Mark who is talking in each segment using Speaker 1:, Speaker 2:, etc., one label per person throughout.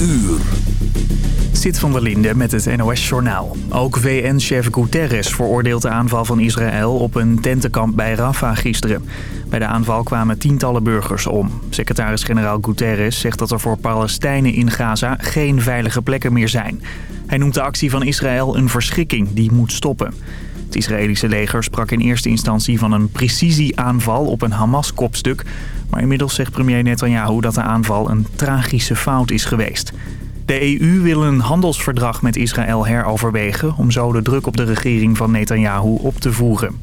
Speaker 1: uur.
Speaker 2: Zit van der Linde met het NOS-journaal. Ook VN-chef Guterres veroordeelt de aanval van Israël op een tentenkamp bij Rafah gisteren. Bij de aanval kwamen tientallen burgers om. Secretaris-generaal Guterres zegt dat er voor Palestijnen in Gaza geen veilige plekken meer zijn. Hij noemt de actie van Israël een verschrikking die moet stoppen. Het Israëlische leger sprak in eerste instantie van een precisieaanval op een Hamas-kopstuk. Maar inmiddels zegt premier Netanyahu dat de aanval een tragische fout is geweest. De EU wil een handelsverdrag met Israël heroverwegen... om zo de druk op de regering van Netanyahu op te voeren.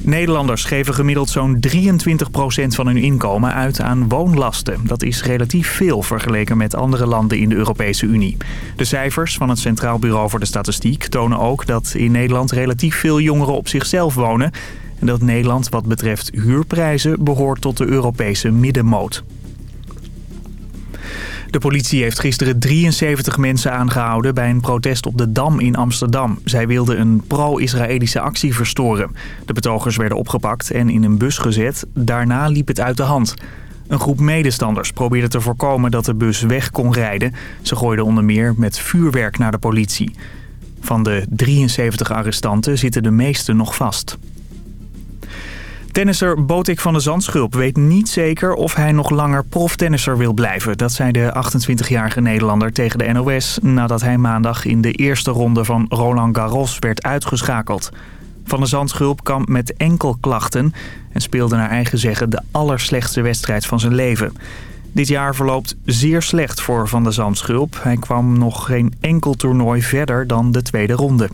Speaker 2: Nederlanders geven gemiddeld zo'n 23% van hun inkomen uit aan woonlasten. Dat is relatief veel vergeleken met andere landen in de Europese Unie. De cijfers van het Centraal Bureau voor de Statistiek tonen ook dat in Nederland relatief veel jongeren op zichzelf wonen. Dat Nederland wat betreft huurprijzen behoort tot de Europese middenmoot. De politie heeft gisteren 73 mensen aangehouden bij een protest op de Dam in Amsterdam. Zij wilden een pro-Israëlische actie verstoren. De betogers werden opgepakt en in een bus gezet. Daarna liep het uit de hand. Een groep medestanders probeerde te voorkomen dat de bus weg kon rijden. Ze gooiden onder meer met vuurwerk naar de politie. Van de 73 arrestanten zitten de meeste nog vast. Tennisser Botik van de Zandschulp weet niet zeker of hij nog langer proftennisser wil blijven. Dat zei de 28-jarige Nederlander tegen de NOS nadat hij maandag in de eerste ronde van Roland Garros werd uitgeschakeld. Van de Zandschulp kwam met enkelklachten en speelde naar eigen zeggen de allerslechtste wedstrijd van zijn leven. Dit jaar verloopt zeer slecht voor Van de Zandschulp. Hij kwam nog geen enkel toernooi verder dan de tweede ronde.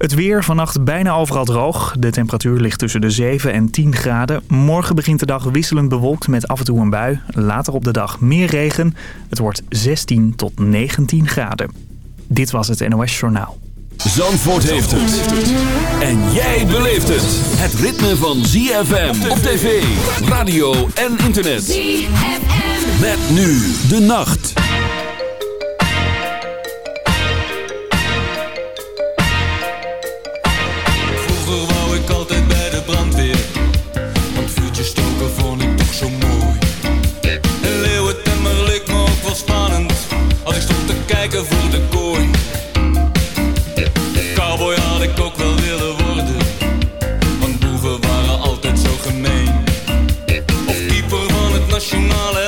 Speaker 2: Het weer vannacht bijna overal droog. De temperatuur ligt tussen de 7 en 10 graden. Morgen begint de dag wisselend bewolkt met af en toe een bui. Later op de dag meer regen. Het wordt 16 tot 19 graden. Dit was het NOS Journaal.
Speaker 1: Zandvoort heeft het. En jij beleeft het. Het ritme van ZFM op tv, radio en internet. ZFM. Met nu de nacht.
Speaker 3: pushing all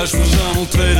Speaker 3: Rastejam o treiro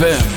Speaker 3: ZFM.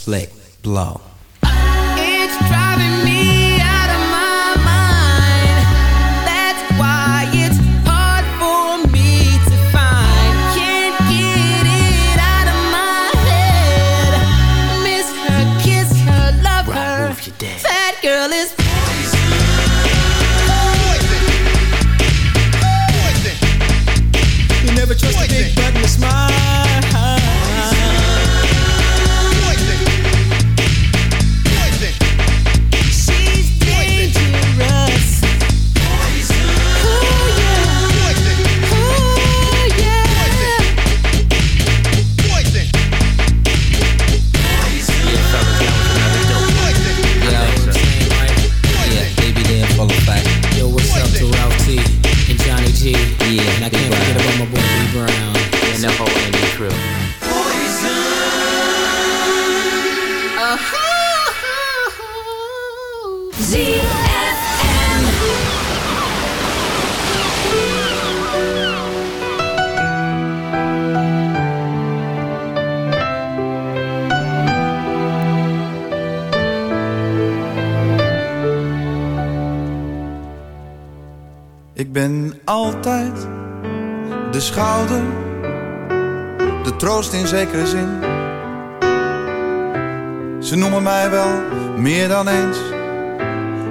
Speaker 3: Slick, blow.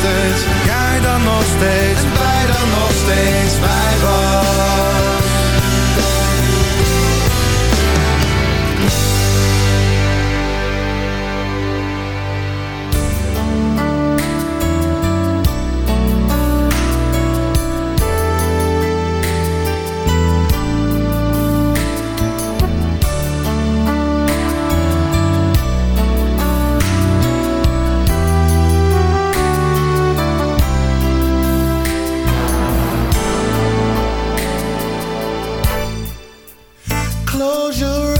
Speaker 4: steeds. Jij dan nog steeds. En wij dan nog steeds bij was. Close your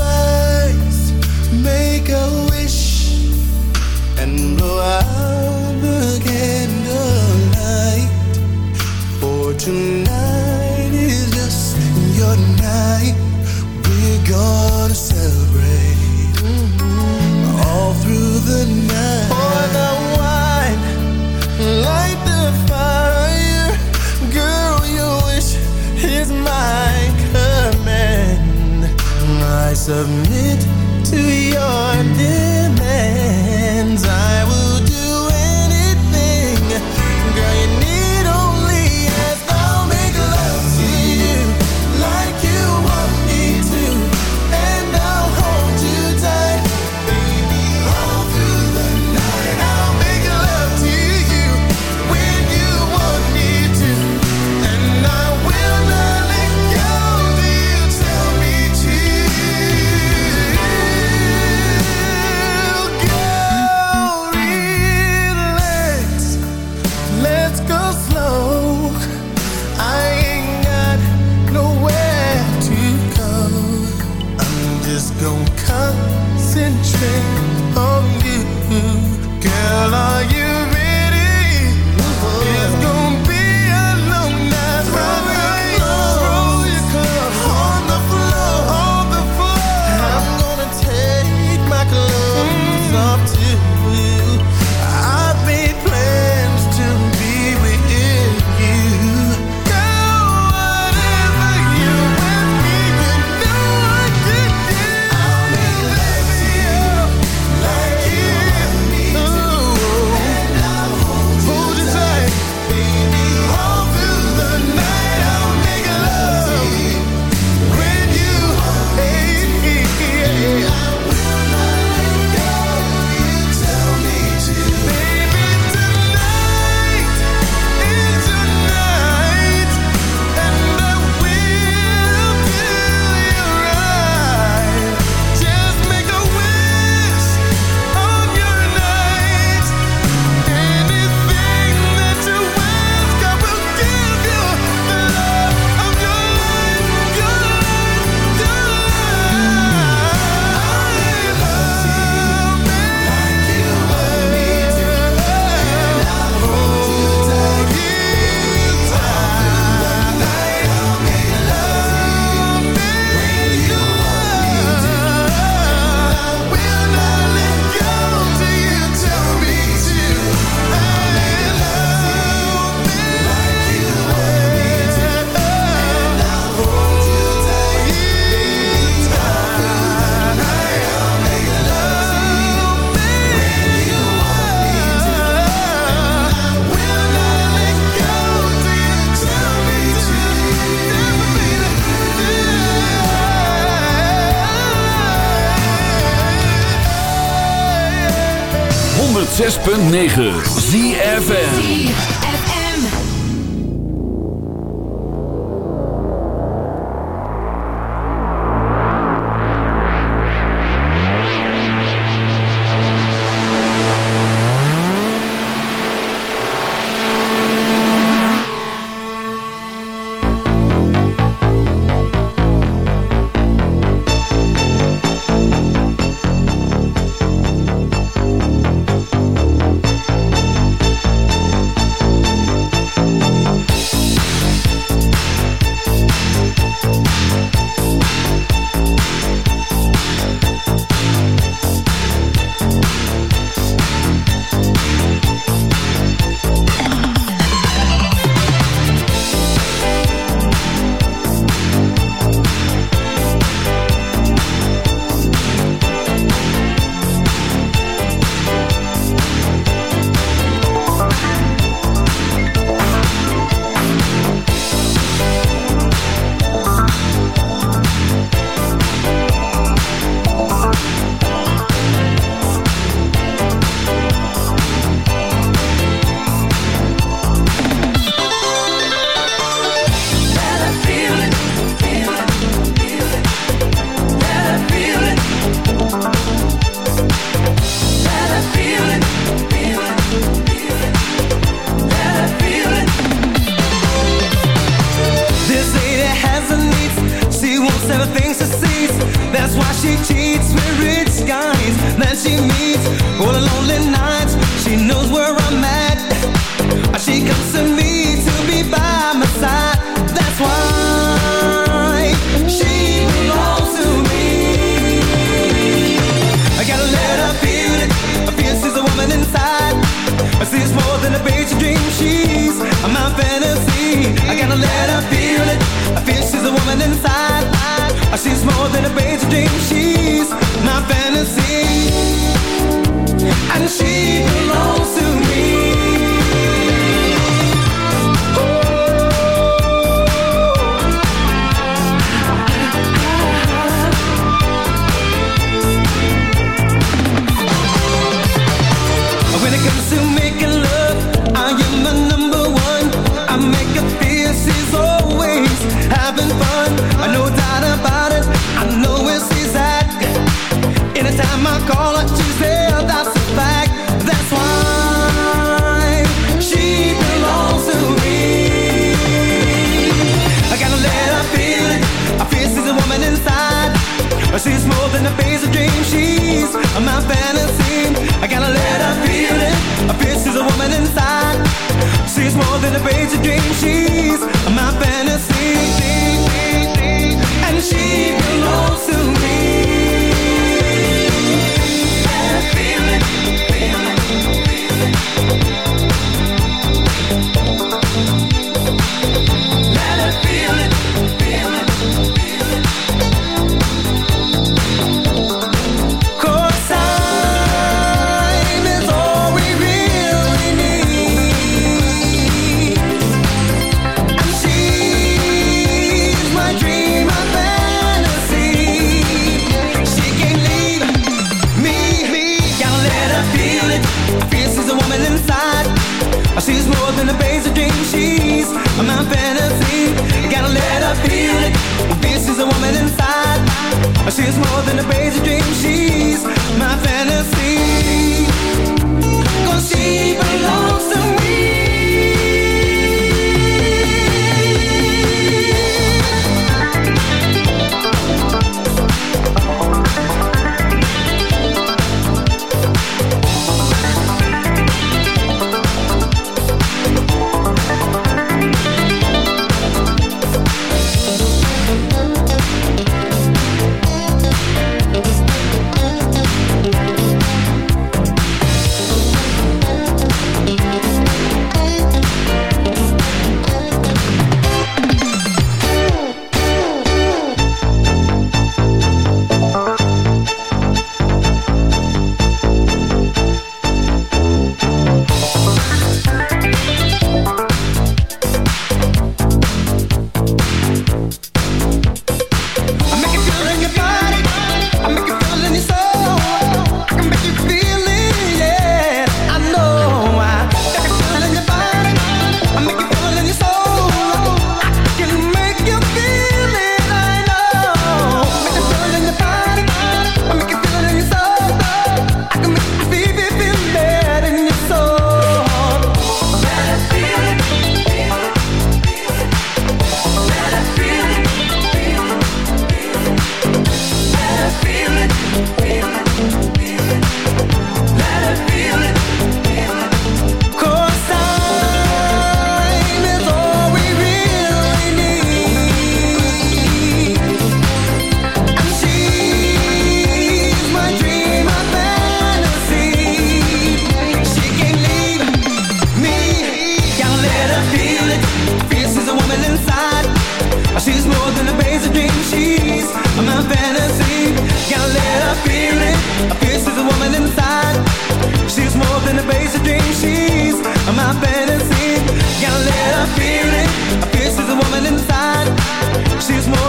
Speaker 5: 9.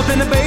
Speaker 5: up in the
Speaker 6: basement.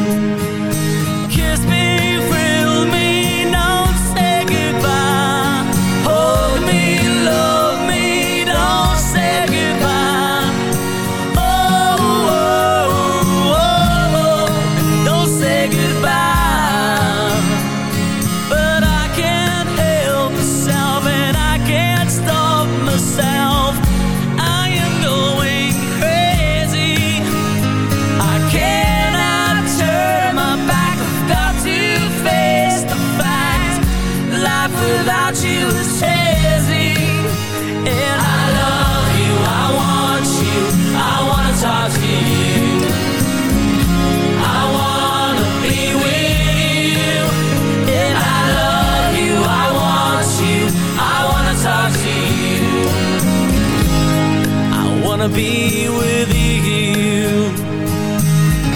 Speaker 6: Wanna be with you.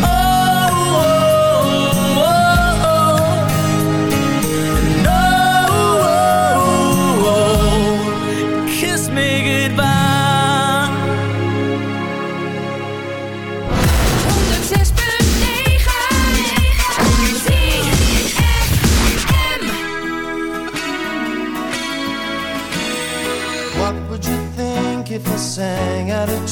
Speaker 6: Oh, oh, oh, oh. Oh, oh, oh, kiss me goodbye.
Speaker 7: 106.9
Speaker 8: What would you think if I sang